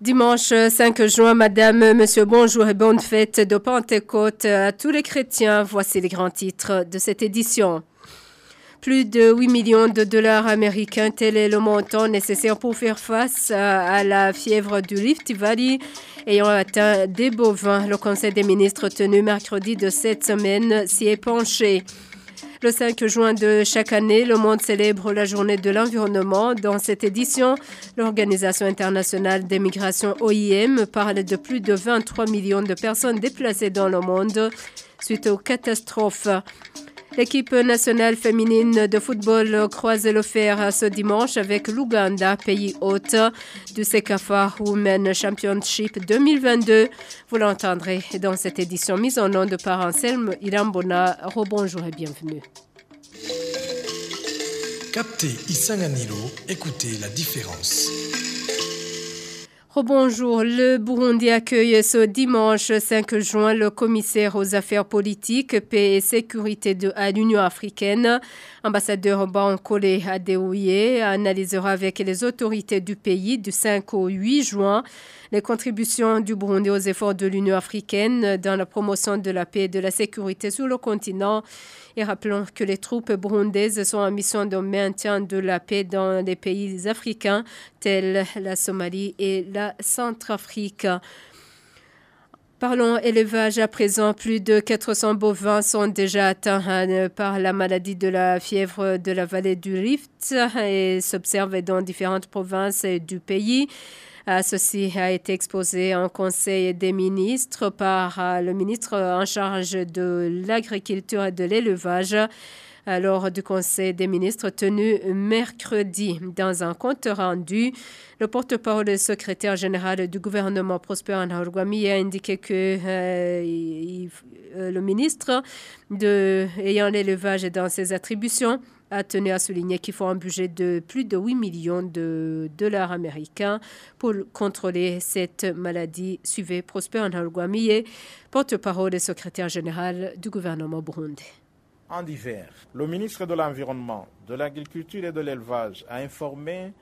Dimanche 5 juin, Madame, Monsieur, bonjour et bonne fête de Pentecôte à tous les chrétiens. Voici les grands titres de cette édition. Plus de 8 millions de dollars américains, tel est le montant nécessaire pour faire face à la fièvre du Rift Valley ayant atteint des bovins. Le Conseil des ministres tenu mercredi de cette semaine s'y est penché. Le 5 juin de chaque année, le monde célèbre la journée de l'environnement. Dans cette édition, l'Organisation internationale des migrations OIM parle de plus de 23 millions de personnes déplacées dans le monde suite aux catastrophes. L'équipe nationale féminine de football croise le fer ce dimanche avec l'Ouganda, pays hôte du Sekafa Women Championship 2022. Vous l'entendrez dans cette édition mise en nom de par Anselme Irambona. Rebonjour et bienvenue. Captez Isanganilo, écoutez la différence. Bonjour, le Burundi accueille ce dimanche 5 juin le commissaire aux affaires politiques, paix et sécurité de l'Union africaine. Ambassadeur Bankole Adeouye analysera avec les autorités du pays du 5 au 8 juin les contributions du Burundi aux efforts de l'Union africaine dans la promotion de la paix et de la sécurité sur le continent. Et rappelons que les troupes burundaises sont en mission de maintien de la paix dans les pays africains tels la Somalie et la Centrafrique. Parlons élevage à présent. Plus de 400 bovins sont déjà atteints hein, par la maladie de la fièvre de la vallée du Rift et s'observent dans différentes provinces du pays. Ceci a été exposé en Conseil des ministres par euh, le ministre en charge de l'agriculture et de l'élevage lors du Conseil des ministres tenu mercredi. Dans un compte rendu, le porte-parole du secrétaire général du gouvernement Prosper Nahorgwami a indiqué que euh, euh, le ministre ayant l'élevage dans ses attributions a tenu à souligner qu'il faut un budget de plus de 8 millions de dollars américains pour contrôler cette maladie. Suivez Prosper Nalguamiye, porte-parole et secrétaire général du gouvernement burundais. En hiver, le ministre de l'Environnement, de l'Agriculture et de l'Élevage a informé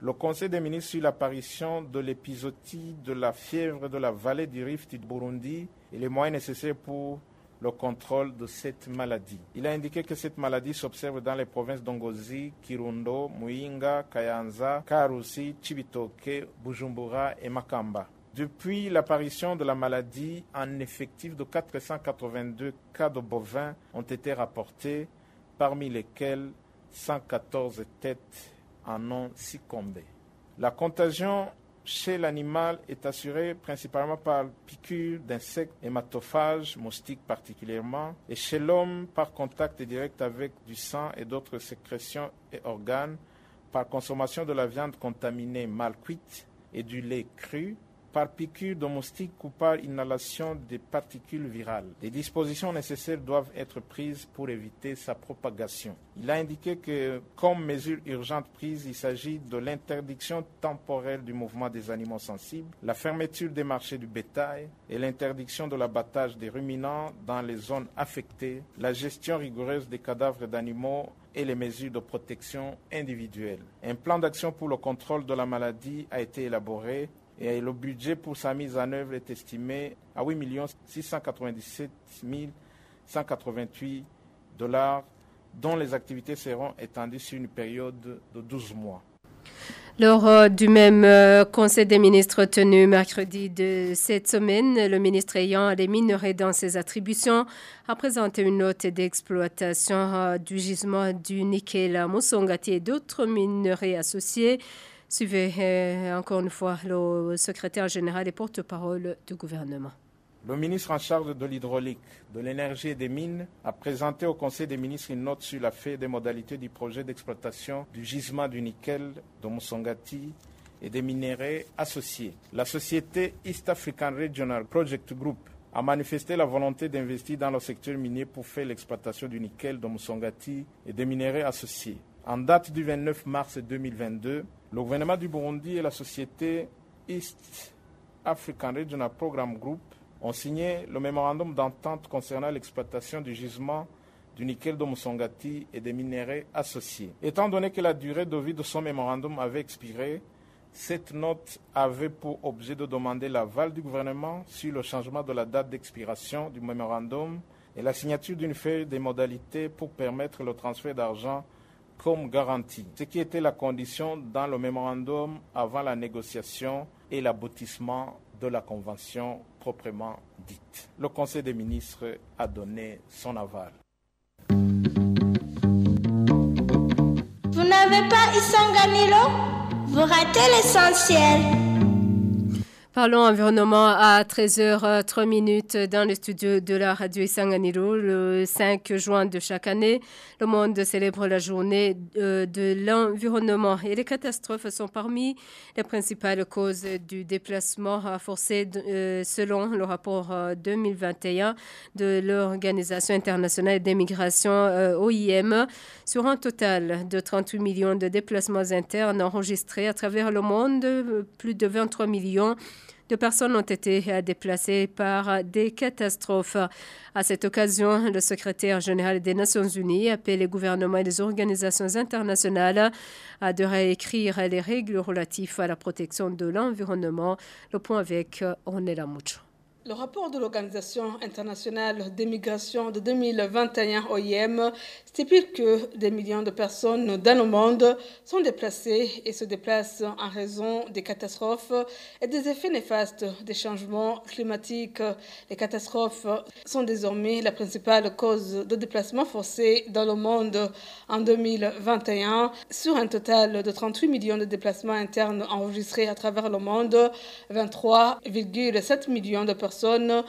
le Conseil des ministres sur l'apparition de l'épisodie de la fièvre de la vallée du Rift du Burundi et les moyens nécessaires pour le contrôle de cette maladie. Il a indiqué que cette maladie s'observe dans les provinces d'Ongozi, Kirundo, Muyinga, Kayanza, Karusi, Chibitoke, Bujumbura et Makamba. Depuis l'apparition de la maladie, un effectif de 482 cas de bovins ont été rapportés, parmi lesquels 114 têtes en ont succombé. La contagion chez l'animal est assuré principalement par piqûre d'insectes hématophages, moustiques particulièrement, et chez l'homme par contact direct avec du sang et d'autres sécrétions et organes, par consommation de la viande contaminée mal cuite et du lait cru, par piqûre domestique ou par inhalation des particules virales. Les dispositions nécessaires doivent être prises pour éviter sa propagation. Il a indiqué que, comme mesure urgente prise, il s'agit de l'interdiction temporaire du mouvement des animaux sensibles, la fermeture des marchés du bétail et l'interdiction de l'abattage des ruminants dans les zones affectées, la gestion rigoureuse des cadavres d'animaux et les mesures de protection individuelle. Un plan d'action pour le contrôle de la maladie a été élaboré et le budget pour sa mise en œuvre est estimé à 8 697 188 dollars, dont les activités seront étendues sur une période de 12 mois. Lors euh, du même euh, Conseil des ministres tenu mercredi de cette semaine, le ministre ayant les minerais dans ses attributions a présenté une note d'exploitation euh, du gisement du nickel à Moussongati et d'autres minerais associés. Suivez euh, encore une fois le secrétaire général et porte-parole du gouvernement. Le ministre en charge de l'hydraulique, de l'énergie et des mines a présenté au Conseil des ministres une note sur la fait des modalités du projet d'exploitation du gisement du nickel de Moussongati et des minéraux associés. La société East African Regional Project Group a manifesté la volonté d'investir dans le secteur minier pour faire l'exploitation du nickel de Moussongati et des minéraux associés. En date du 29 mars 2022, le gouvernement du Burundi et la société East African Regional Program Group ont signé le mémorandum d'entente concernant l'exploitation du gisement du nickel de Musongati et des minéraux associés. Étant donné que la durée de vie de son mémorandum avait expiré, Cette note avait pour objet de demander l'aval du gouvernement sur le changement de la date d'expiration du mémorandum et la signature d'une feuille des modalités pour permettre le transfert d'argent comme garantie, ce qui était la condition dans le mémorandum avant la négociation et l'aboutissement de la convention proprement dite. Le Conseil des ministres a donné son aval. Vous n'avez pas Isanganilo vous ratez l'essentiel. Parlons environnement à 13h03 minutes dans le studio de la radio Isanganiro. Le 5 juin de chaque année, le monde célèbre la journée euh, de l'environnement et les catastrophes sont parmi les principales causes du déplacement forcé euh, selon le rapport 2021 euh, de l'Organisation internationale des migrations OIM sur un total de 38 millions de déplacements internes enregistrés à travers le monde, plus de 23 millions de personnes ont été déplacées par des catastrophes. À cette occasion, le secrétaire général des Nations Unies appelle les gouvernements et les organisations internationales à réécrire les règles relatives à la protection de l'environnement. Le point avec Ornella Mucho. Le rapport de l'Organisation internationale des migrations de 2021 OIM stipule que des millions de personnes dans le monde sont déplacées et se déplacent en raison des catastrophes et des effets néfastes des changements climatiques. Les catastrophes sont désormais la principale cause de déplacement forcé dans le monde en 2021. Sur un total de 38 millions de déplacements internes enregistrés à travers le monde, 23,7 millions de personnes ont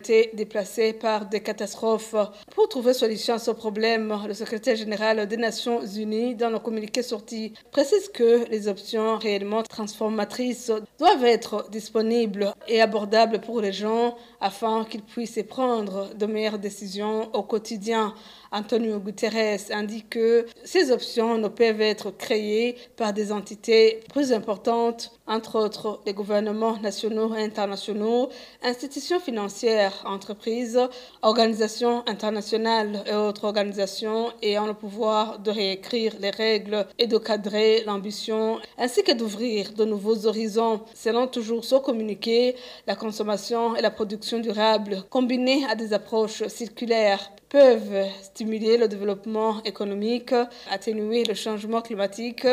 été déplacées par des catastrophes. Pour trouver solution à ce problème, le secrétaire général des Nations Unies, dans le communiqué sorti, précise que les options réellement transformatrices doivent être disponibles et abordables pour les gens afin qu'ils puissent prendre de meilleures décisions au quotidien. Antonio Guterres indique que ces options ne peuvent être créées par des entités plus importantes, entre autres les gouvernements nationaux et internationaux, institutions financières, entreprises, organisations internationales et autres organisations ayant le pouvoir de réécrire les règles et de cadrer l'ambition, ainsi que d'ouvrir de nouveaux horizons. Selon toujours ce communiqué, la consommation et la production durable, combinées à des approches circulaires, peuvent stimuler le développement économique, atténuer le changement climatique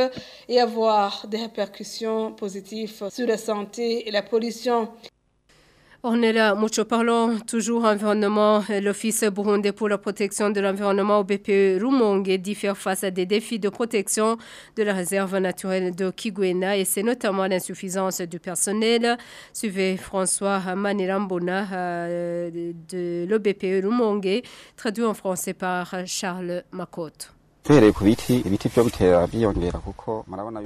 et avoir des répercussions positives sur la santé et la pollution. On est là, mucho parlons toujours environnement. L'Office burundais pour la protection de l'environnement au BPE Rumongue dit faire face à des défis de protection de la réserve naturelle de Kigwena et c'est notamment l'insuffisance du personnel. Suivez François Manirambona euh, de l'OBPE Rumongue, traduit en français par Charles Macotte.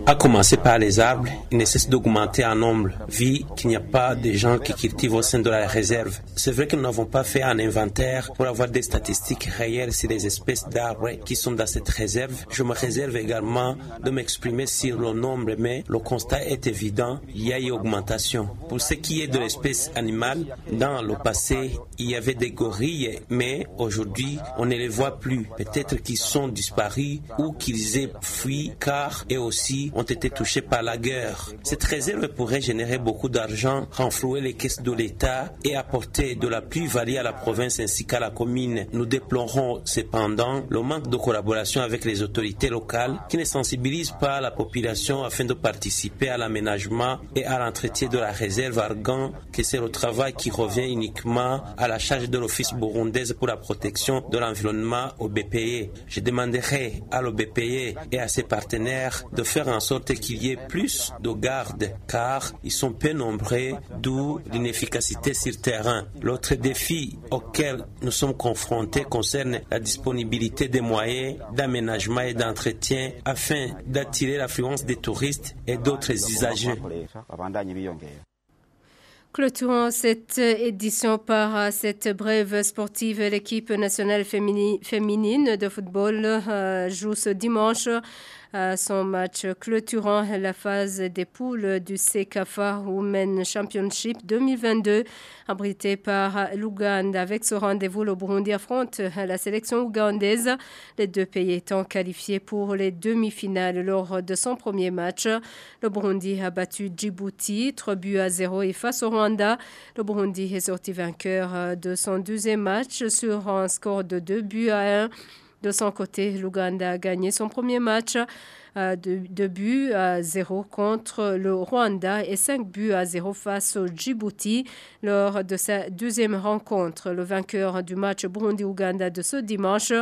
À commencer par les arbres, il nécessite d'augmenter en nombre, vu qu'il n'y a pas de gens qui cultivent au sein de la réserve. C'est vrai que nous n'avons pas fait un inventaire pour avoir des statistiques réelles sur les espèces d'arbres qui sont dans cette réserve. Je me réserve également de m'exprimer sur le nombre, mais le constat est évident, il y a une augmentation. Pour ce qui est de l'espèce animale, dans le passé, il y avait des gorilles, mais aujourd'hui, on ne les voit plus. Peut-être qu'ils sont disparus ou qu'ils aient fui car eux aussi ont été touchés par la guerre. Cette réserve pourrait générer beaucoup d'argent, renflouer les caisses de l'État et apporter de la plus-value à la province ainsi qu'à la commune. Nous déplorons cependant le manque de collaboration avec les autorités locales qui ne sensibilisent pas la population afin de participer à l'aménagement et à l'entretien de la réserve argan que c'est le travail qui revient uniquement à la charge de l'Office burundaise pour la protection de l'environnement au BPE. Je demanderai à l'OBPE et à ses partenaires de faire en sorte qu'il y ait plus de gardes, car ils sont peu nombreux, d'où l'inefficacité sur terrain. L'autre défi auquel nous sommes confrontés concerne la disponibilité des moyens d'aménagement et d'entretien afin d'attirer l'affluence des touristes et d'autres usagers. Clôturons cette édition par cette brève sportive. L'équipe nationale féminine de football euh, joue ce dimanche son match clôturant la phase des poules du CKFA Women Championship 2022, abrité par l'Ouganda. Avec ce rendez-vous, le Burundi affronte la sélection ougandaise, les deux pays étant qualifiés pour les demi-finales lors de son premier match. Le Burundi a battu Djibouti 3 buts à 0 et face au Rwanda, le Burundi est sorti vainqueur de son deuxième match sur un score de 2 buts à 1. De son côté, l'Ouganda a gagné son premier match euh, de, de buts à 0 contre le Rwanda et 5 buts à 0 face au Djibouti lors de sa deuxième rencontre. Le vainqueur du match Burundi-Ouganda de ce dimanche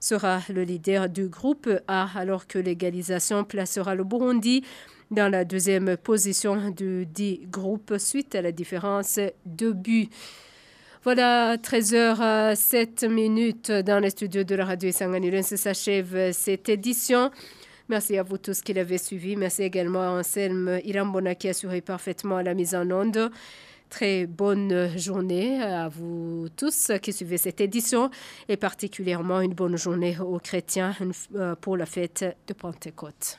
sera le leader du groupe A alors que l'égalisation placera le Burundi dans la deuxième position du dit groupe suite à la différence de buts. Voilà, 13h07 minutes dans les studios de la radio Sanganilun. Se s'achève cette édition. Merci à vous tous qui l'avez suivi. Merci également à Anselme Irambona qui a assuré parfaitement la mise en onde. Très bonne journée à vous tous qui suivez cette édition et particulièrement une bonne journée aux chrétiens pour la fête de Pentecôte.